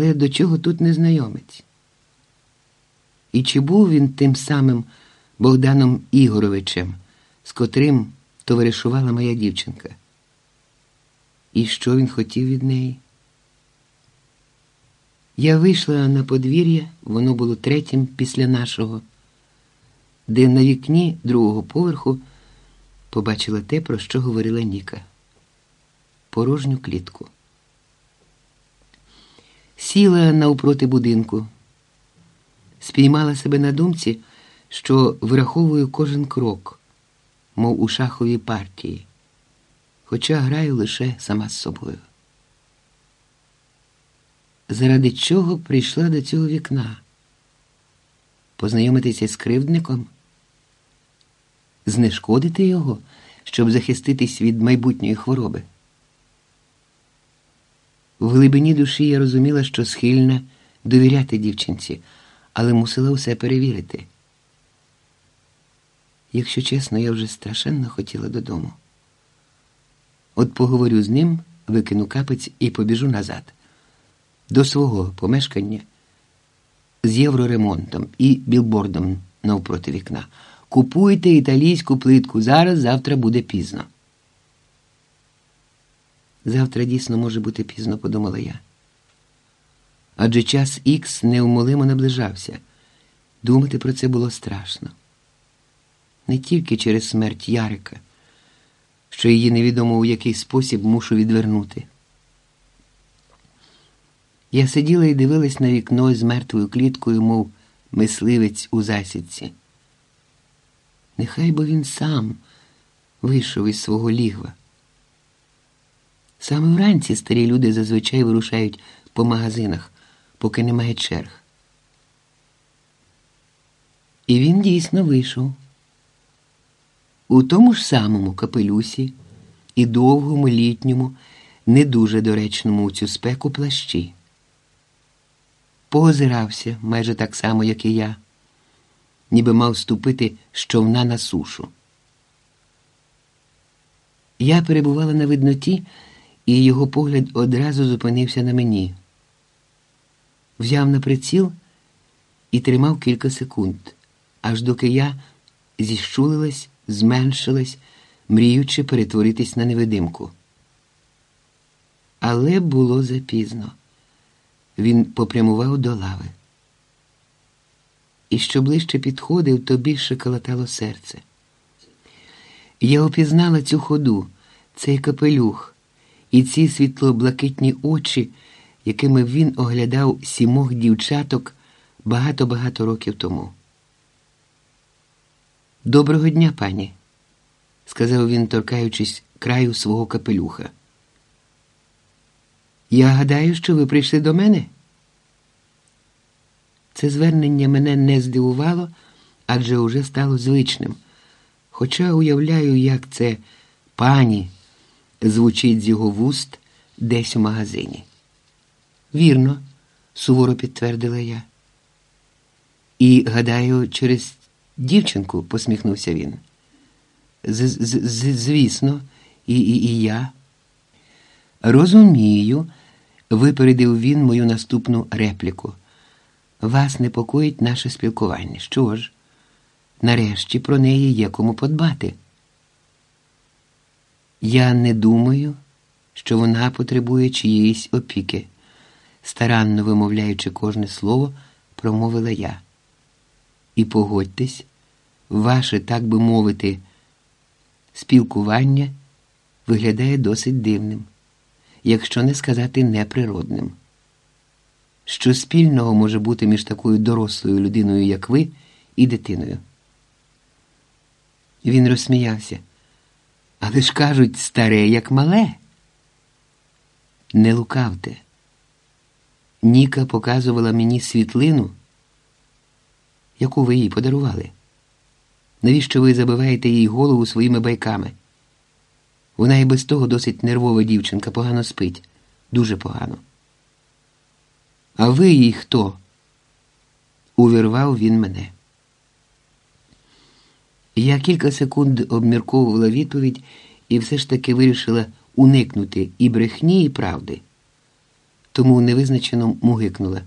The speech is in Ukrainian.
Але до чого тут незнайомець? І чи був він тим самим Богданом Ігоровичем, з котрим товаришувала моя дівчинка? І що він хотів від неї? Я вийшла на подвір'я, воно було третім після нашого, де на вікні другого поверху побачила те, про що говорила Ніка порожню клітку. Сіла навпроти будинку, спіймала себе на думці, що враховую кожен крок, мов у шаховій партії, хоча граю лише сама з собою. Заради чого прийшла до цього вікна? Познайомитися з кривдником? Знешкодити його, щоб захиститись від майбутньої хвороби? В глибині душі я розуміла, що схильна довіряти дівчинці, але мусила усе перевірити. Якщо чесно, я вже страшенно хотіла додому. От поговорю з ним, викину капець і побіжу назад, до свого помешкання з євроремонтом і білбордом навпроти вікна. Купуйте італійську плитку зараз, завтра буде пізно. Завтра дійсно може бути пізно, подумала я. Адже час Ікс неумолимо наближався. Думати про це було страшно. Не тільки через смерть Ярика, що її невідомо у який спосіб мушу відвернути. Я сиділа і дивилась на вікно з мертвою кліткою, мов мисливець у засідці. Нехай би він сам вийшов із свого лігва. Саме вранці старі люди зазвичай вирушають по магазинах, поки немає черг. І він дійсно вийшов. У тому ж самому капелюсі і довгому літньому, не дуже доречному у цю спеку плащі. Поозирався майже так само, як і я, ніби мав ступити з човна на сушу. Я перебувала на видноті і його погляд одразу зупинився на мені. Взяв на приціл і тримав кілька секунд, аж доки я зіщулилась, зменшилась, мріючи перетворитись на невидимку. Але було запізно. Він попрямував до лави. І що ближче підходив, то більше калатало серце. Я опізнала цю ходу, цей капелюх і ці світло-блакитні очі, якими він оглядав сімох дівчаток багато-багато років тому. Доброго дня, пані, сказав він, торкаючись краю свого капелюха. Я гадаю, що ви прийшли до мене. Це звернення мене не здивувало, адже уже стало звичним. Хоча уявляю, як це пані звучить з його вуст десь у магазині. Вірно, суворо підтвердила я. І, гадаю, через дівчинку, посміхнувся він. Звісно, і, і, і я. Розумію, випередив він мою наступну репліку. Вас непокоїть наше спілкування. Що ж? Нарешті про неї є кому подбати. Я не думаю, що вона потребує чиєїсь опіки, старанно вимовляючи кожне слово, промовила я. І погодьтесь, ваше, так би мовити, спілкування виглядає досить дивним, якщо не сказати неприродним. Що спільного може бути між такою дорослою людиною, як ви, і дитиною? Він розсміявся. Але ж кажуть, старе, як мале. Не лукавте. Ніка показувала мені світлину, яку ви їй подарували. Навіщо ви забиваєте їй голову своїми байками? Вона і без того досить нервова дівчинка, погано спить, дуже погано. А ви їй хто? Увірвав він мене. Я кілька секунд обмірковувала відповідь і все ж таки вирішила уникнути і брехні, і правди. тому невизначено мугикнула.